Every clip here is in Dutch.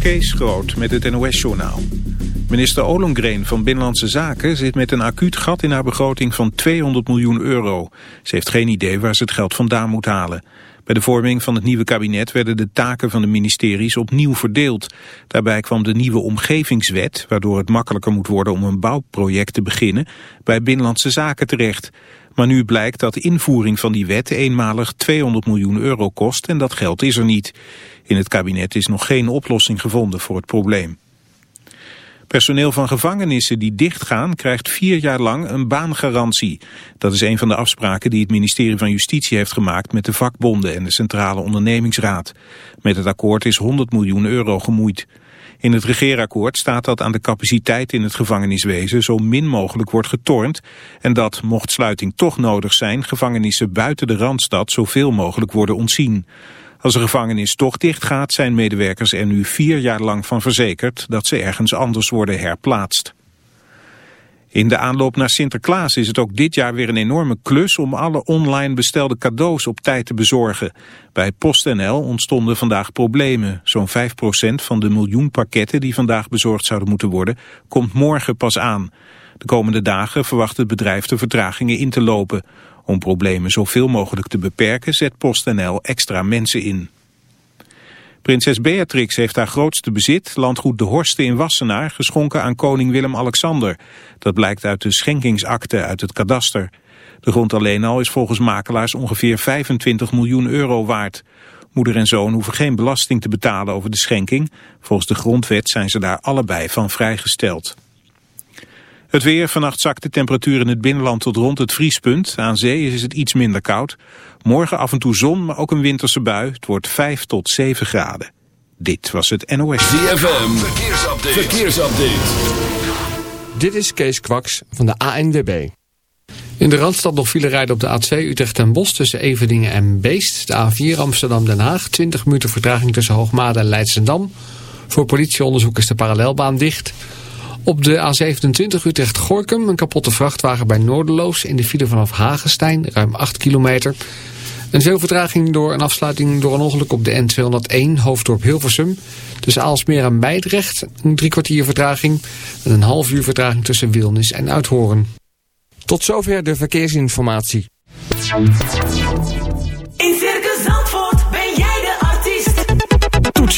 Kees Groot met het NOS-journaal. Minister Ollongren van Binnenlandse Zaken zit met een acuut gat in haar begroting van 200 miljoen euro. Ze heeft geen idee waar ze het geld vandaan moet halen. Bij de vorming van het nieuwe kabinet werden de taken van de ministeries opnieuw verdeeld. Daarbij kwam de nieuwe omgevingswet, waardoor het makkelijker moet worden om een bouwproject te beginnen, bij Binnenlandse Zaken terecht. Maar nu blijkt dat de invoering van die wet eenmalig 200 miljoen euro kost en dat geld is er niet. In het kabinet is nog geen oplossing gevonden voor het probleem. Personeel van gevangenissen die dichtgaan krijgt vier jaar lang een baangarantie. Dat is een van de afspraken die het ministerie van Justitie heeft gemaakt met de vakbonden en de Centrale Ondernemingsraad. Met het akkoord is 100 miljoen euro gemoeid. In het regeerakkoord staat dat aan de capaciteit in het gevangeniswezen zo min mogelijk wordt getornd en dat, mocht sluiting toch nodig zijn, gevangenissen buiten de Randstad zoveel mogelijk worden ontzien. Als de gevangenis toch dicht gaat, zijn medewerkers er nu vier jaar lang van verzekerd dat ze ergens anders worden herplaatst. In de aanloop naar Sinterklaas is het ook dit jaar weer een enorme klus om alle online bestelde cadeaus op tijd te bezorgen. Bij PostNL ontstonden vandaag problemen. Zo'n 5% van de miljoen pakketten die vandaag bezorgd zouden moeten worden, komt morgen pas aan. De komende dagen verwacht het bedrijf de vertragingen in te lopen. Om problemen zoveel mogelijk te beperken zet PostNL extra mensen in. Prinses Beatrix heeft haar grootste bezit, landgoed De Horsten in Wassenaar, geschonken aan koning Willem-Alexander. Dat blijkt uit de schenkingsakte uit het kadaster. De grond alleen al is volgens makelaars ongeveer 25 miljoen euro waard. Moeder en zoon hoeven geen belasting te betalen over de schenking. Volgens de grondwet zijn ze daar allebei van vrijgesteld. Het weer, vannacht zakt de temperatuur in het binnenland tot rond het vriespunt. Aan zee is het iets minder koud. Morgen af en toe zon, maar ook een winterse bui. Het wordt 5 tot 7 graden. Dit was het NOS. ZFM, verkeersupdate. verkeersupdate. Dit is Kees Kwaks van de ANWB. In de Randstad nog file rijden op de A2 Utrecht en Bos tussen Eveningen en Beest. De A4 Amsterdam-Den Haag. 20 minuten vertraging tussen Hoogmade en Leidschendam. Voor politieonderzoek is de parallelbaan dicht... Op de A27 Utrecht-Gorkum een kapotte vrachtwagen bij Noorderloos in de file vanaf Hagenstein, ruim 8 kilometer. En veel vertraging door een afsluiting door een ongeluk op de N201 Hoofddorp Hilversum. Tussen Aalsmeer en Meidrecht een drie kwartier vertraging en een half uur vertraging tussen Wilnis en Uithoren. Tot zover de verkeersinformatie.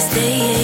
Stay.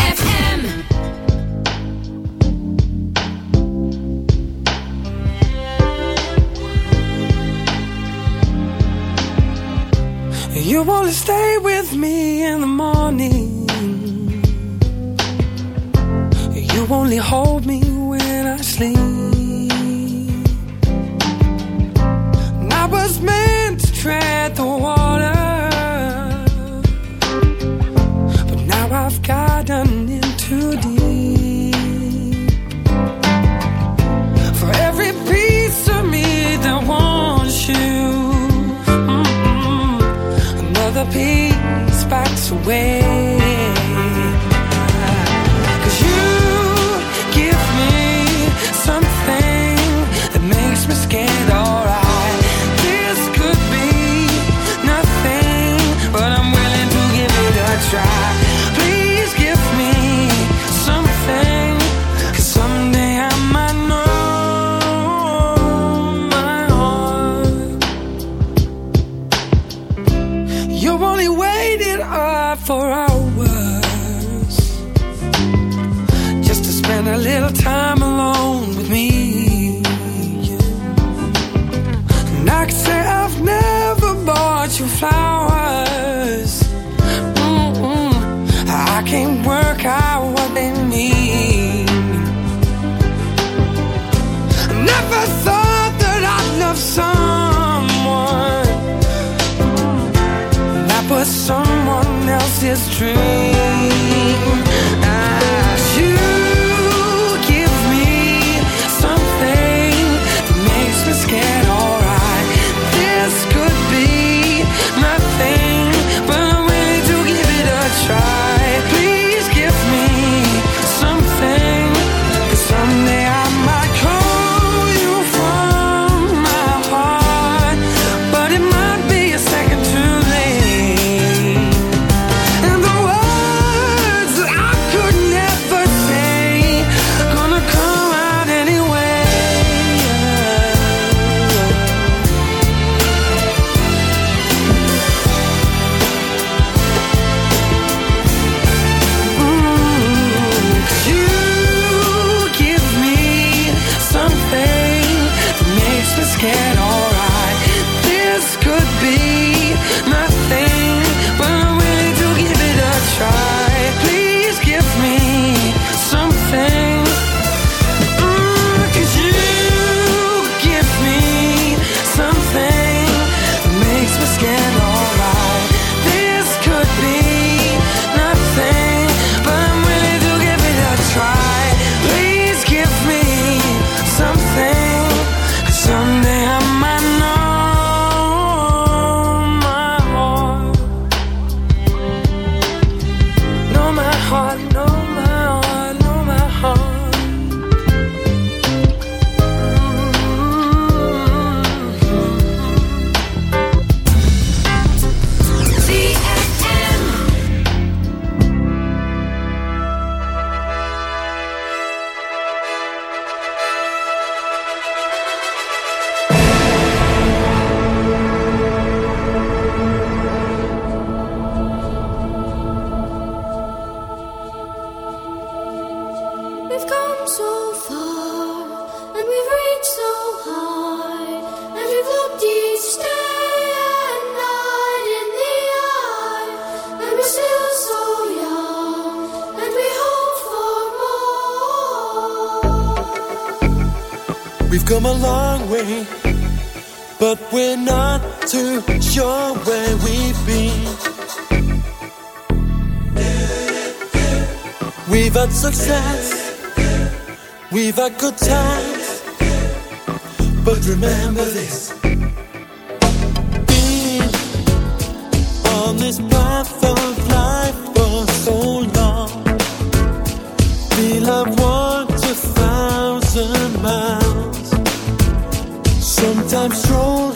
Wait. But remember this. Been on this path of life for so long. Feel I've walked a thousand miles. Sometimes stroll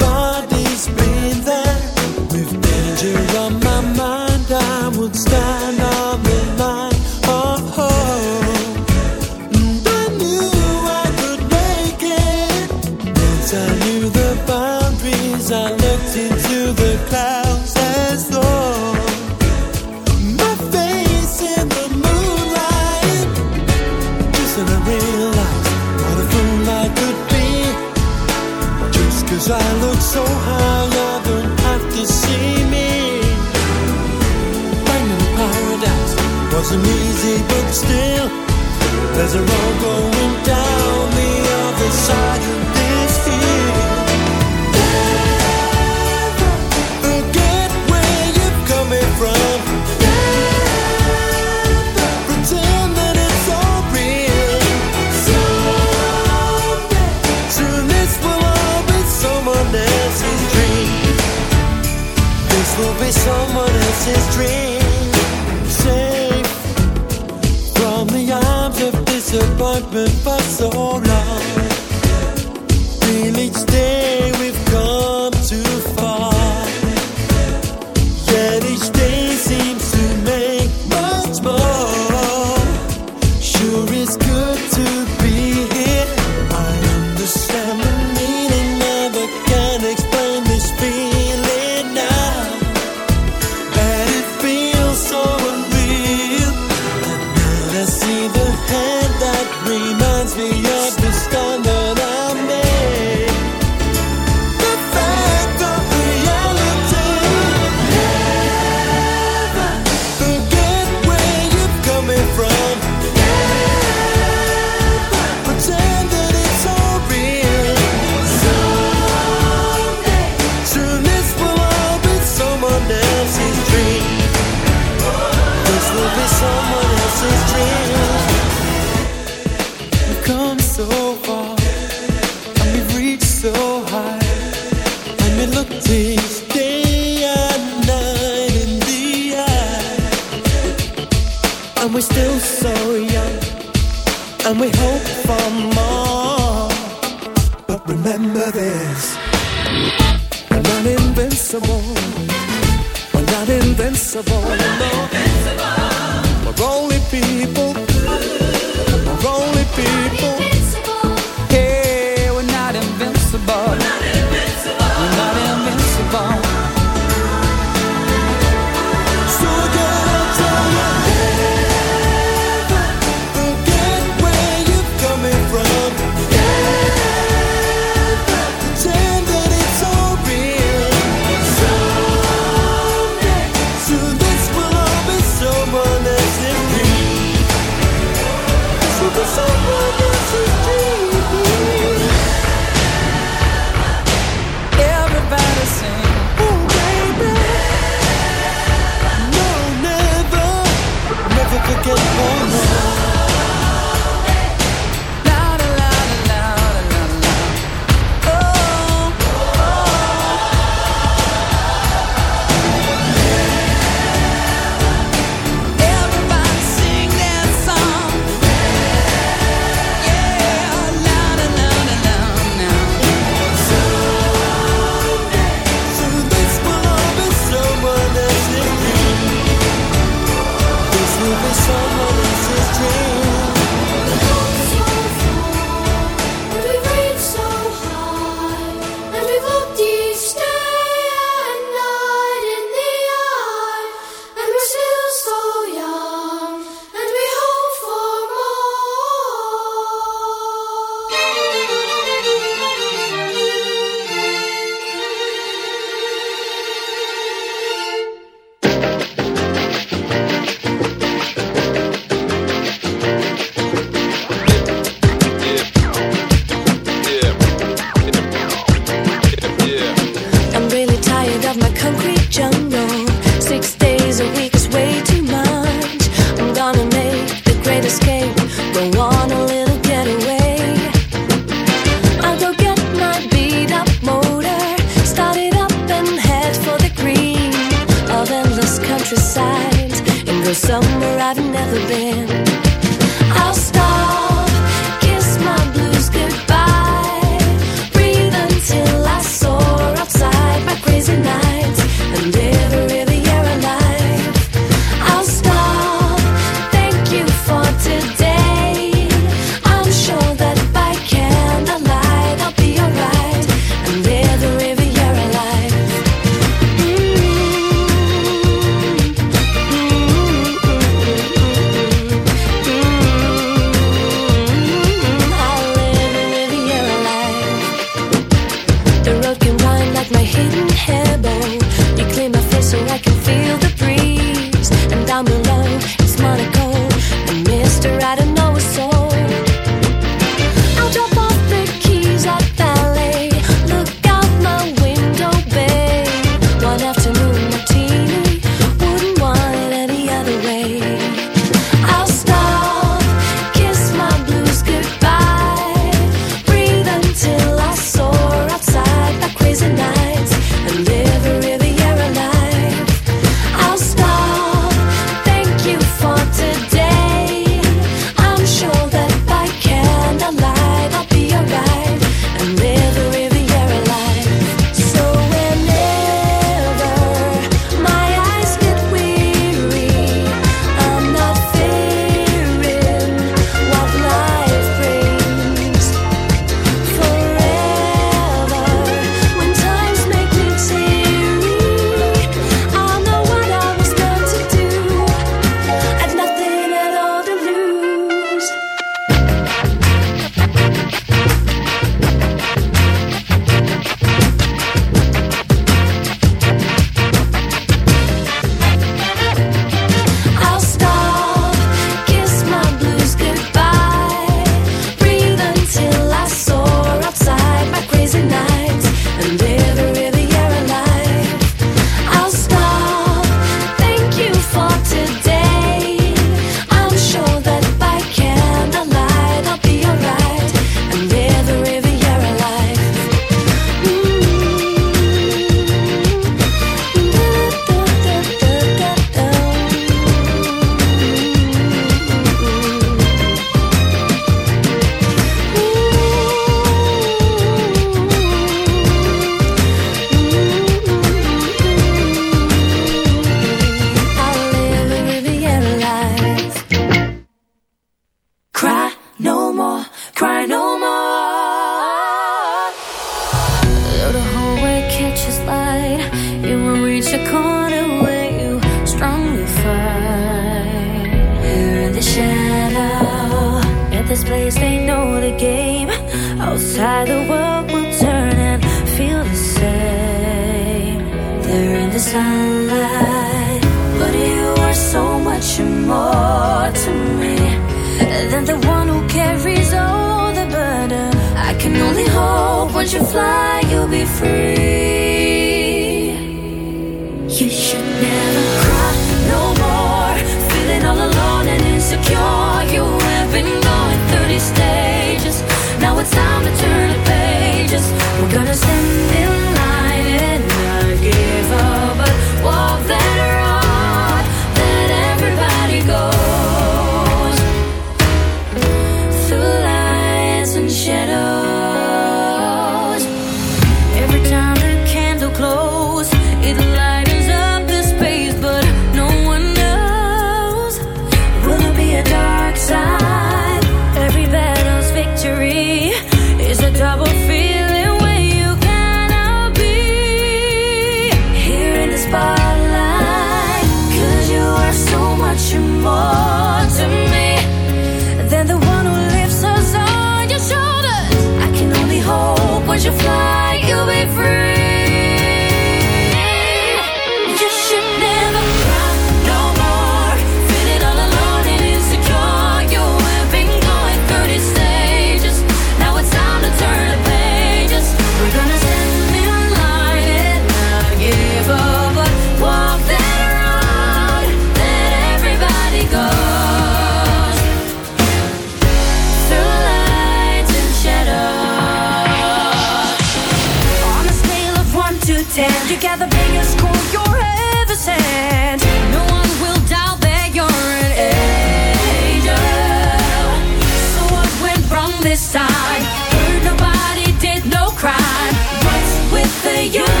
you.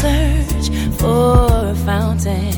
search for a fountain.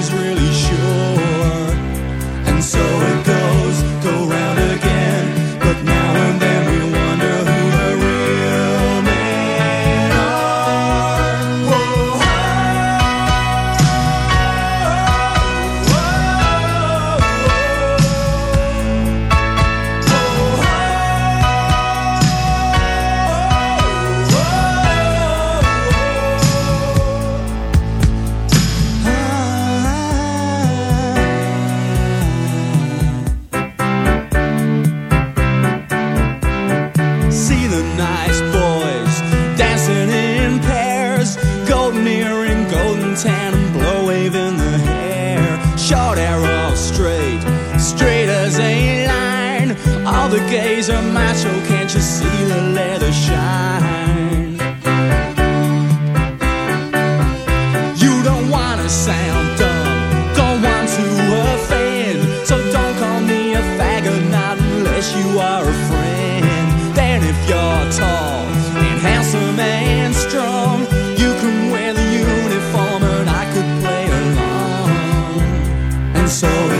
she's really sure. so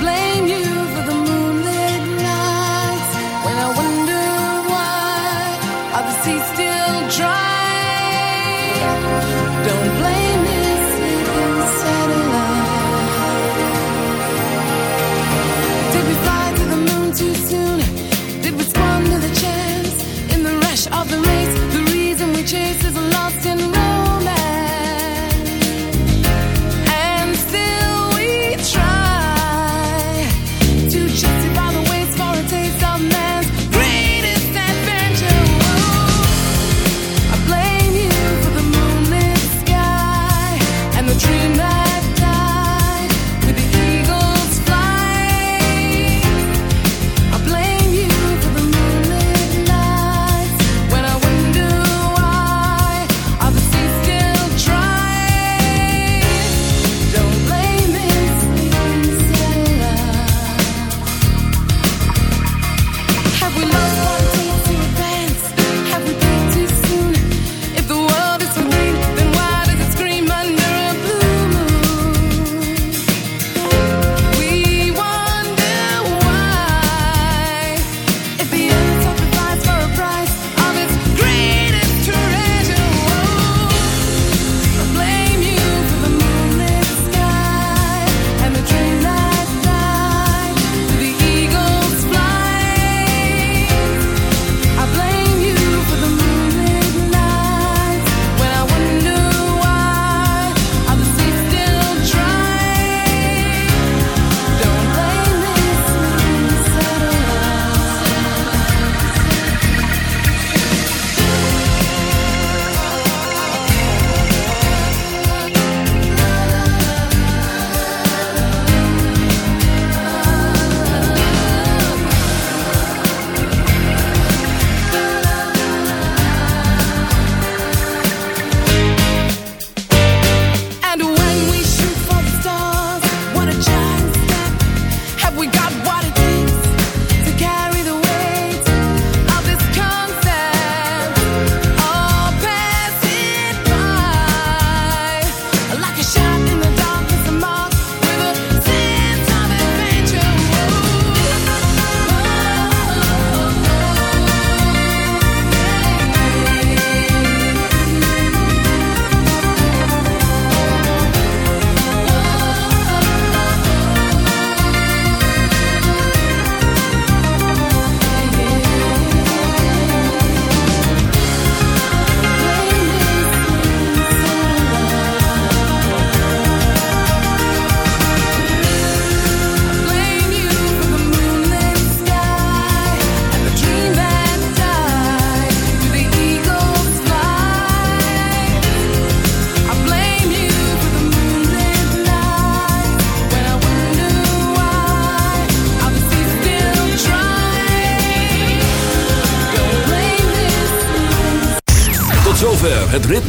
blame you.